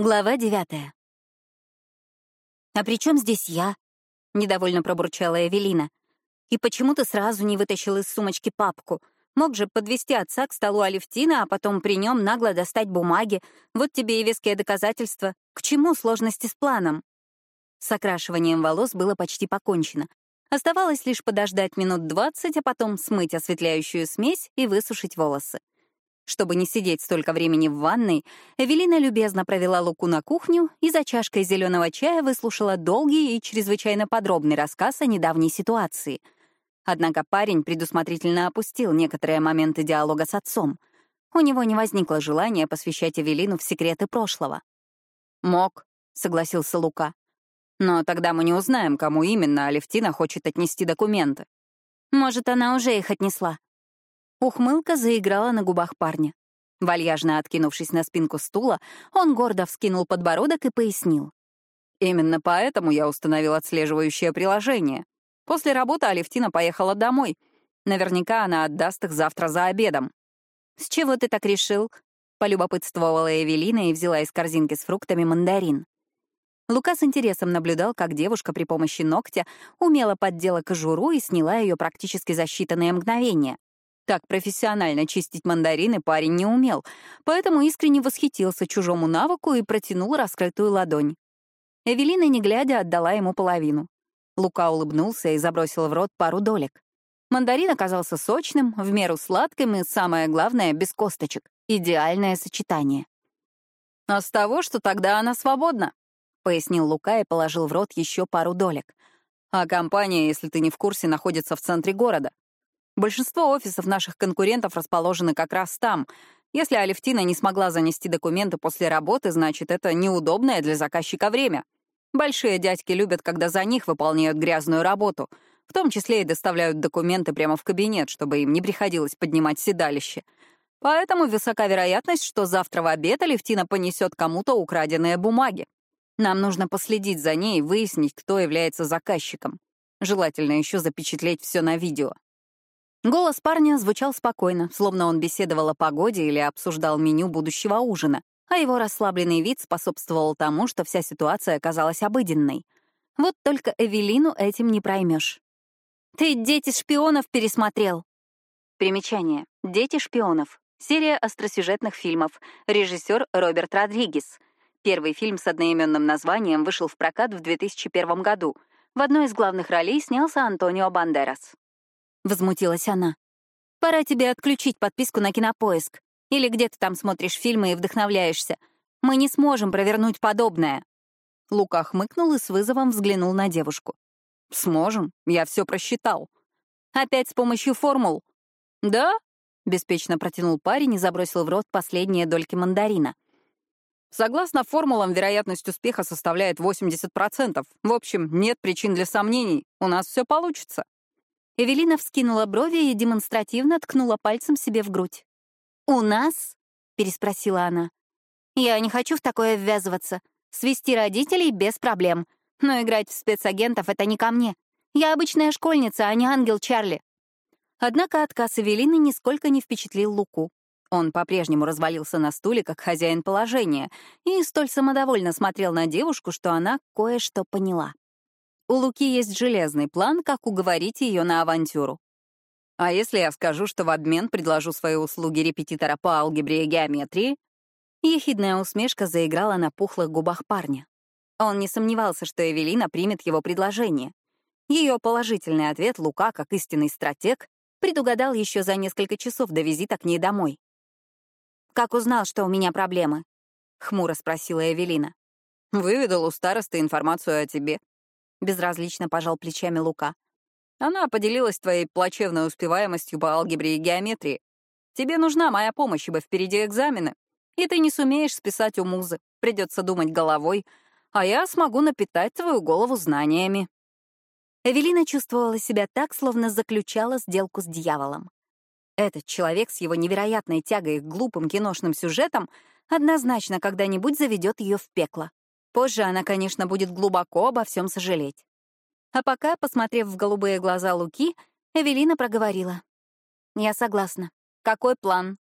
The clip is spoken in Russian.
Глава девятая. «А при чем здесь я?» — недовольно пробурчала Эвелина. «И почему ты сразу не вытащил из сумочки папку? Мог же подвести отца к столу Алевтина, а потом при нем нагло достать бумаги. Вот тебе и веские доказательства. К чему сложности с планом?» С окрашиванием волос было почти покончено. Оставалось лишь подождать минут двадцать, а потом смыть осветляющую смесь и высушить волосы. Чтобы не сидеть столько времени в ванной, Эвелина любезно провела Луку на кухню и за чашкой зеленого чая выслушала долгий и чрезвычайно подробный рассказ о недавней ситуации. Однако парень предусмотрительно опустил некоторые моменты диалога с отцом. У него не возникло желания посвящать Эвелину в секреты прошлого. «Мог», — согласился Лука. «Но тогда мы не узнаем, кому именно Алевтина хочет отнести документы». «Может, она уже их отнесла», Ухмылка заиграла на губах парня. Вальяжно откинувшись на спинку стула, он гордо вскинул подбородок и пояснил. «Именно поэтому я установил отслеживающее приложение. После работы Алевтина поехала домой. Наверняка она отдаст их завтра за обедом». «С чего ты так решил?» — полюбопытствовала Эвелина и взяла из корзинки с фруктами мандарин. Лука с интересом наблюдал, как девушка при помощи ногтя умело поддела кожуру и сняла ее практически за считанные мгновения. Так профессионально чистить мандарины парень не умел, поэтому искренне восхитился чужому навыку и протянул раскрытую ладонь. Эвелина, не глядя, отдала ему половину. Лука улыбнулся и забросил в рот пару долек. Мандарин оказался сочным, в меру сладким и, самое главное, без косточек. Идеальное сочетание. «А с того, что тогда она свободна», — пояснил Лука и положил в рот еще пару долек. «А компания, если ты не в курсе, находится в центре города. Большинство офисов наших конкурентов расположены как раз там. Если Алевтина не смогла занести документы после работы, значит, это неудобное для заказчика время. Большие дядьки любят, когда за них выполняют грязную работу, в том числе и доставляют документы прямо в кабинет, чтобы им не приходилось поднимать седалище. Поэтому высока вероятность, что завтра в обед Алевтина понесет кому-то украденные бумаги. Нам нужно последить за ней и выяснить, кто является заказчиком. Желательно еще запечатлеть все на видео. Голос парня звучал спокойно, словно он беседовал о погоде или обсуждал меню будущего ужина, а его расслабленный вид способствовал тому, что вся ситуация оказалась обыденной. Вот только Эвелину этим не проймешь. «Ты «Дети шпионов» пересмотрел!» Примечание. «Дети шпионов». Серия остросюжетных фильмов. Режиссер Роберт Родригес. Первый фильм с одноименным названием вышел в прокат в 2001 году. В одной из главных ролей снялся Антонио Бандерас. — возмутилась она. «Пора тебе отключить подписку на Кинопоиск. Или где ты там смотришь фильмы и вдохновляешься. Мы не сможем провернуть подобное». Лука хмыкнул и с вызовом взглянул на девушку. «Сможем, я все просчитал». «Опять с помощью формул?» «Да?» — беспечно протянул парень и забросил в рот последние дольки мандарина. Согласно формулам, вероятность успеха составляет 80%. В общем, нет причин для сомнений. У нас все получится. Эвелина вскинула брови и демонстративно ткнула пальцем себе в грудь. «У нас?» — переспросила она. «Я не хочу в такое ввязываться. Свести родителей без проблем. Но играть в спецагентов — это не ко мне. Я обычная школьница, а не ангел Чарли». Однако отказ Эвелины нисколько не впечатлил Луку. Он по-прежнему развалился на стуле, как хозяин положения, и столь самодовольно смотрел на девушку, что она кое-что поняла. У Луки есть железный план, как уговорить ее на авантюру. А если я скажу, что в обмен предложу свои услуги репетитора по алгебре и геометрии? Ехидная усмешка заиграла на пухлых губах парня. Он не сомневался, что Эвелина примет его предложение. Ее положительный ответ Лука, как истинный стратег, предугадал еще за несколько часов до визита к ней домой. «Как узнал, что у меня проблемы?» — хмуро спросила Эвелина. «Выведал у старосты информацию о тебе. — безразлично пожал плечами Лука. «Она поделилась твоей плачевной успеваемостью по алгебре и геометрии. Тебе нужна моя помощь, ибо впереди экзамены, и ты не сумеешь списать у музы, придется думать головой, а я смогу напитать твою голову знаниями». Эвелина чувствовала себя так, словно заключала сделку с дьяволом. Этот человек с его невероятной тягой к глупым киношным сюжетам однозначно когда-нибудь заведет ее в пекло. Позже она, конечно, будет глубоко обо всем сожалеть. А пока, посмотрев в голубые глаза Луки, Эвелина проговорила. «Я согласна. Какой план?»